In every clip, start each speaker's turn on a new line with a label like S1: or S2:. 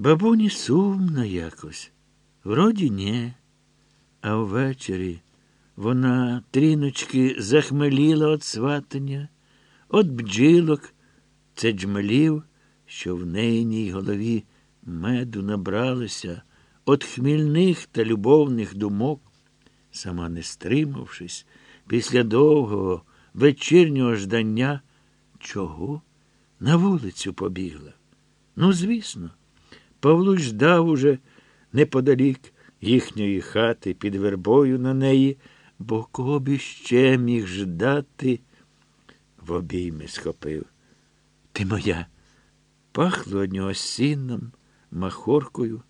S1: Бабуні сумно якось. Вроді ні. А ввечері вона тріночки захмеліла от сватання, от бджілок, це джмелів, що в нейній голові меду набралися, от хмільних та любовних думок, сама не стримавшись, після довгого вечірнього ждання, чого на вулицю побігла. Ну, звісно, Павлусь ждав уже неподалік їхньої хати під вербою на неї, бо кого б іще міг ждати, в обійми схопив. Ти моя. Пахло од нього сіном, махоркою,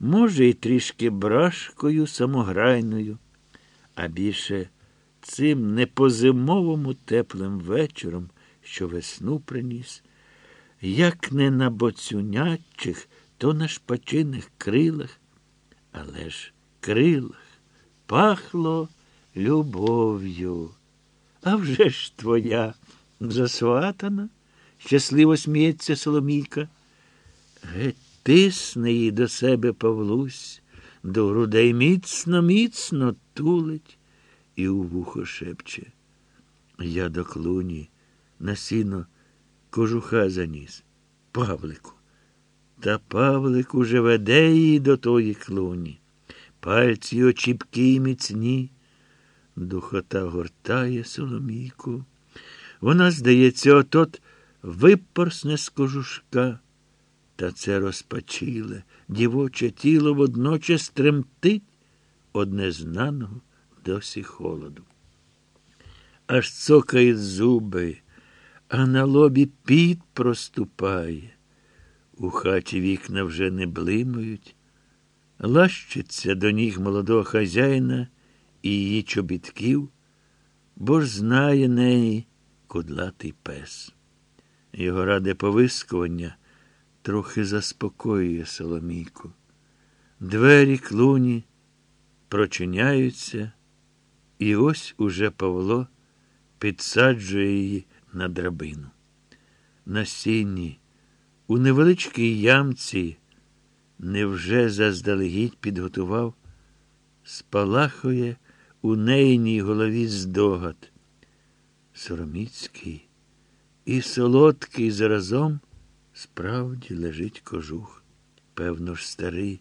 S1: може, і трішки брашкою самограйною, а більше цим непозимовому теплим вечором, що весну приніс, як не на боцюнячих, то на шпачиних крилах, але ж крилах пахло любов'ю. А вже ж твоя засватана, щасливо сміється Соломійка. Геть тисне її до себе Павлусь, до грудей міцно, міцно тулить і у вухо шепче. Я до клуні на сіно кожуха заніс. Павлику. Та Павлик уже веде її до тої клуні. Пальці очіпкі й міцні. Духота гортає Соломійку. Вона, здається, отот випорсне з кожушка. Та це розпачіле, дівоче тіло водночас тремтить од незнаного досі холоду. Аж цокає зуби, а на лобі піт проступає. У хаті вікна вже не блимають, лащиться до ніг молодого хазяїна і її чобітків, бо ж знає неї кудлатий пес. Його раде повискування трохи заспокоює Соломійку. Двері клуні прочиняються, і ось уже Павло підсаджує її на драбину. На сіні, у невеличкій ямці, невже заздалегідь підготував, спалахує у нейній голові здогад. Сороміцький і солодкий заразом справді лежить кожух, певно ж, старий,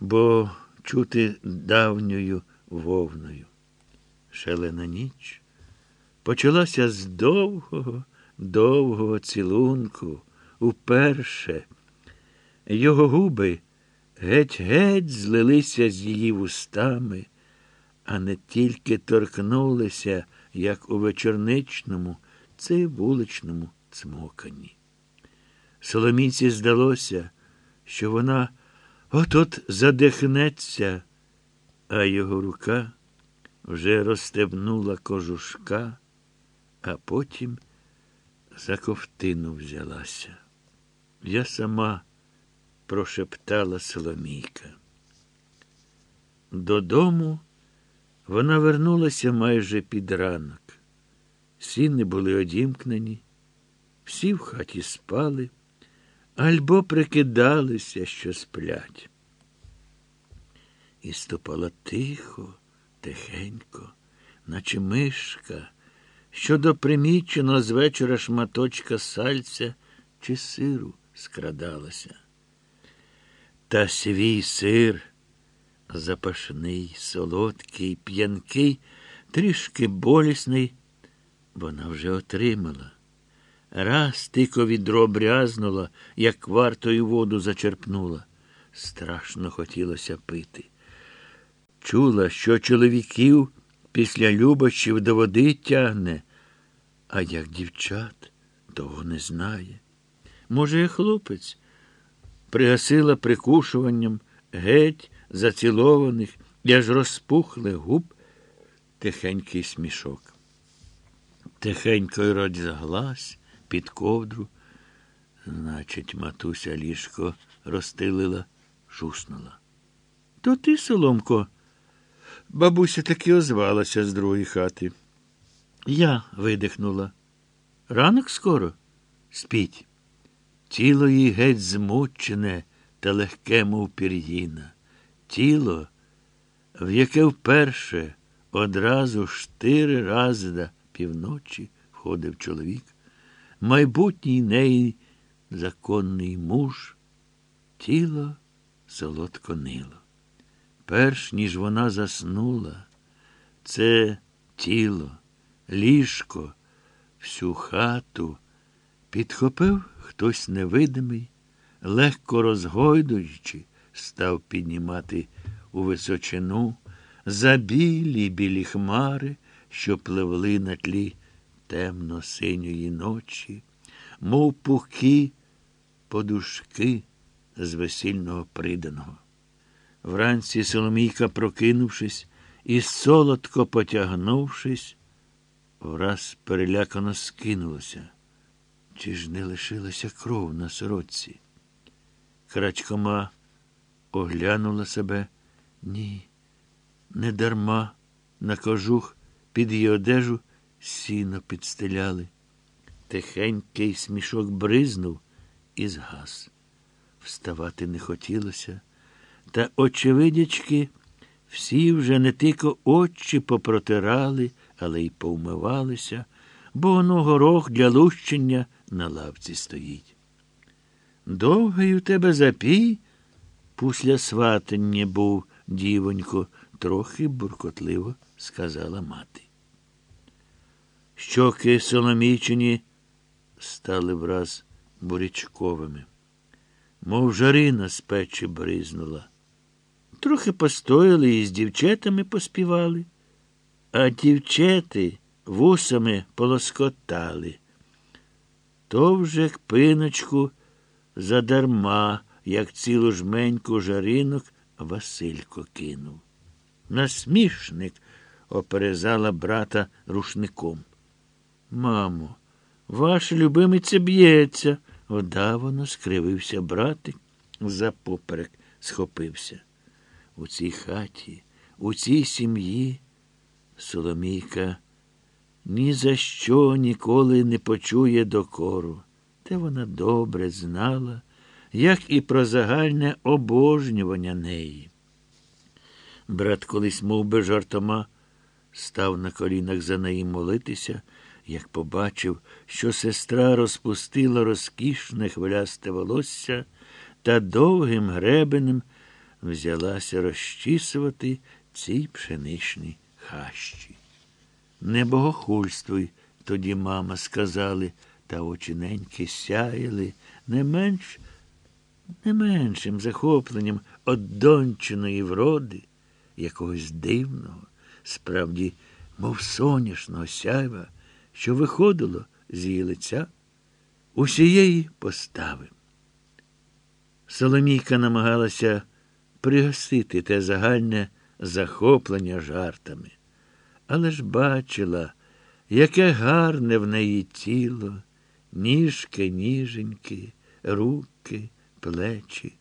S1: бо чути давньою вовною. Шелена ніч почалася з довгого, довгого цілунку, уперше. Його губи геть-геть злилися з її вустами, а не тільки торкнулися, як у вечорничному, це вуличному цмоканні. Соломійці здалося, що вона от-от задихнеться, а його рука вже розстебнула кожушка, а потім за ковтину взялася. Я сама прошептала Соломійка. Додому вона вернулася майже під ранок. Сіни були одімкнені, всі в хаті спали, альбо прикидалися, що сплять. І ступала тихо, тихенько, наче мишка, що до приміченого з вечора шматочка сальця чи сиру скрадалася. Та свій сир запашний, солодкий, п'янкий, трішки болісний, вона вже отримала. Раз тико відро брязнула, як вартою воду зачерпнула. Страшно хотілося пити. Чула, що чоловіків після любощів до води тягне, а як дівчат того не знає. Може, і хлопець пригасила прикушуванням геть зацілованих і аж розпухли губ тихенький смішок. Тихенько й розглясь під ковдру. Значить, матуся ліжко розстелила, шуснула. То ти, Соломко, бабуся таки озвалася з другої хати. Я видихнула. Ранок скоро спіть. Тіло їй геть змучене, та легке, мов пір'їна, тіло, в яке вперше одразу штири рази до півночі входив чоловік, майбутній неї законний муж, тіло солодко нило. Перш ніж вона заснула, це тіло, ліжко, всю хату підхопив хтось невидимий, легко розгойдуючи, став піднімати у височину за білі білі хмари, що пливли на тлі темно-синьої ночі, мов пухкі подушки з весільного приданого. Вранці Соломійка, прокинувшись і солодко потягнувшись, враз перелякано скинулася. Чи ж не лишилася кров на сорочці? Крачкома оглянула себе. Ні, не дарма на кожух під її одежу сіно підстеляли. Тихенький смішок бризнув і згас. Вставати не хотілося, та, очевидячки, всі вже не тільки очі попротирали, але й повмивалися, бо воно горох для лущення на лавці стоїть. Довгий у тебе запій, після сватання був, дівонько, трохи буркотливо сказала мати. Щоки Соломійчині стали враз бурячковими, мов жарина з печі бризнула. Трохи постояли і з дівчатами поспівали, а дівчати вусами полоскотали. То вже к пиночку задарма, як цілу жменьку жаринок Василько кинув. Насмішник оперезала брата рушником. Мамо, ваш любимиця б'ється. Одавано скривився братик, за поперек схопився. У цій хаті, у цій сім'ї Соломійка ні за що ніколи не почує докору. Те вона добре знала, як і про загальне обожнювання неї. Брат колись мов би, жартома, став на колінах за неї молитися, як побачив, що сестра розпустила розкішне хвилясте волосся та довгим гребенем взялася розчісувати ці пшеничні хащі. Не богохульствуй, тоді мама сказали, та очі неньки сяяли не менш, не меншим захопленням од дончиної вроди, якогось дивного, справді, мов соняшного сяйва, що виходило з її лиця усієї постави. Соломійка намагалася пригасити те загальне захоплення жартами, але ж бачила, яке гарне в неї тіло, ніжки, ніженьки, руки, плечі,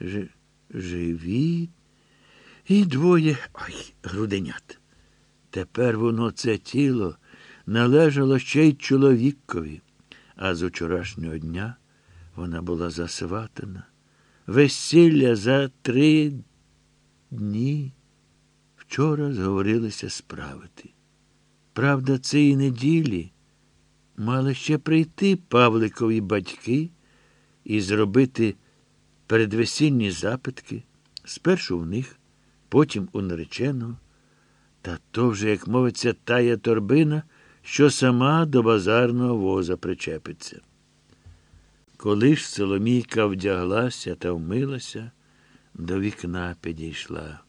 S1: ж... живіт і двоє ой, груденят. Тепер воно це тіло належало ще й чоловікові, а з учорашнього дня вона була засватана. Весілля за три дні вчора зговорилися справити. Правда, цієї неділі мали ще прийти Павликові батьки і зробити передвесільні запитки, спершу в них, потім у нареченого. Та то вже, як мовиться, тая торбина, що сама до базарного воза причепиться. Коли ж Соломійка вдяглася та вмилася, до вікна підійшла.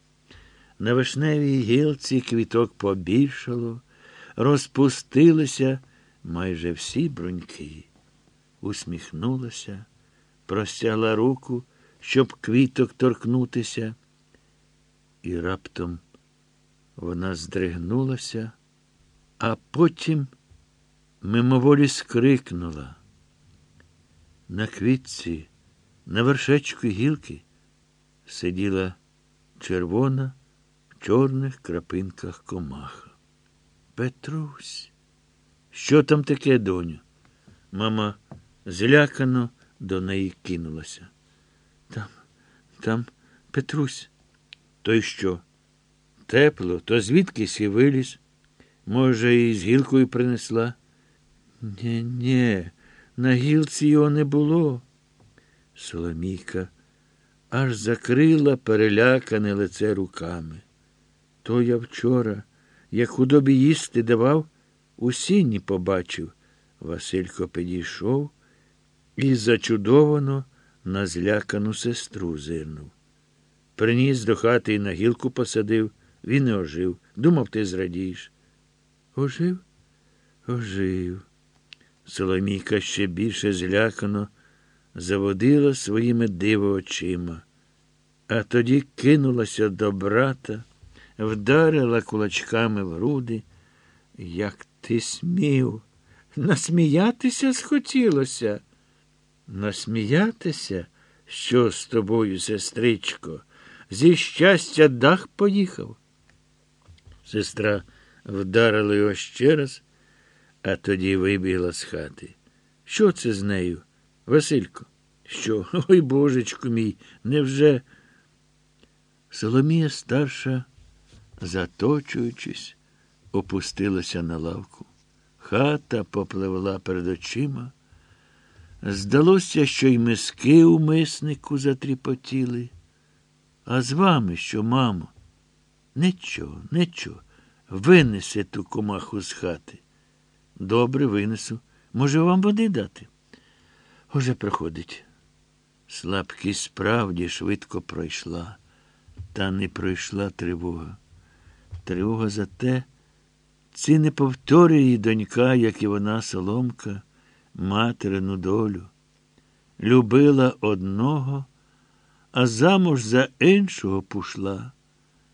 S1: На вишневій гілці квіток побільшало, розпустилися майже всі бруньки. Усміхнулася, простягла руку, щоб квіток торкнутися, і раптом вона здригнулася, а потім мимоволі скрикнула. На квітці, на вершечку гілки сиділа червона чорних крапинках комаха. Петрусь, що там таке, доню? Мама злякано до неї кинулася. Там там Петрусь. То й що? Тепло, то звідкись і виліз. Може, і з гілкою принесла? Нє, нє, на гілці його не було. Соломійка аж закрила перелякане лице руками. То я вчора, як худобі їсти давав, у сіні побачив. Василько підійшов і зачудовано на злякану сестру зирнув. Приніс до хати і на гілку посадив, він не ожив. Думав, ти зрадієш. Ожив? Ожив. Соломійка ще більше злякано заводила своїми диво очима, а тоді кинулася до брата, вдарила кулачками в груди. Як ти смів? Насміятися схотілося. Насміятися? Що з тобою, сестричко? Зі щастя дах поїхав. Сестра вдарила його ще раз, а тоді вибігла з хати. Що це з нею? Василько, що? Ой, божечку мій, невже? Соломія старша, заточуючись, опустилася на лавку. Хата попливла перед очима. Здалося, що й миски у миснику затріпотіли. А з вами що, мамо? Нічого, нічого. Винеси ту комаху з хати. Добре, винесу. Може, вам води дати? Уже проходить. Слабкість справді швидко пройшла, та не пройшла тривога. Тривога за те, ці не повторює її донька, як і вона, соломка, материну долю. Любила одного, а замуж за іншого пішла.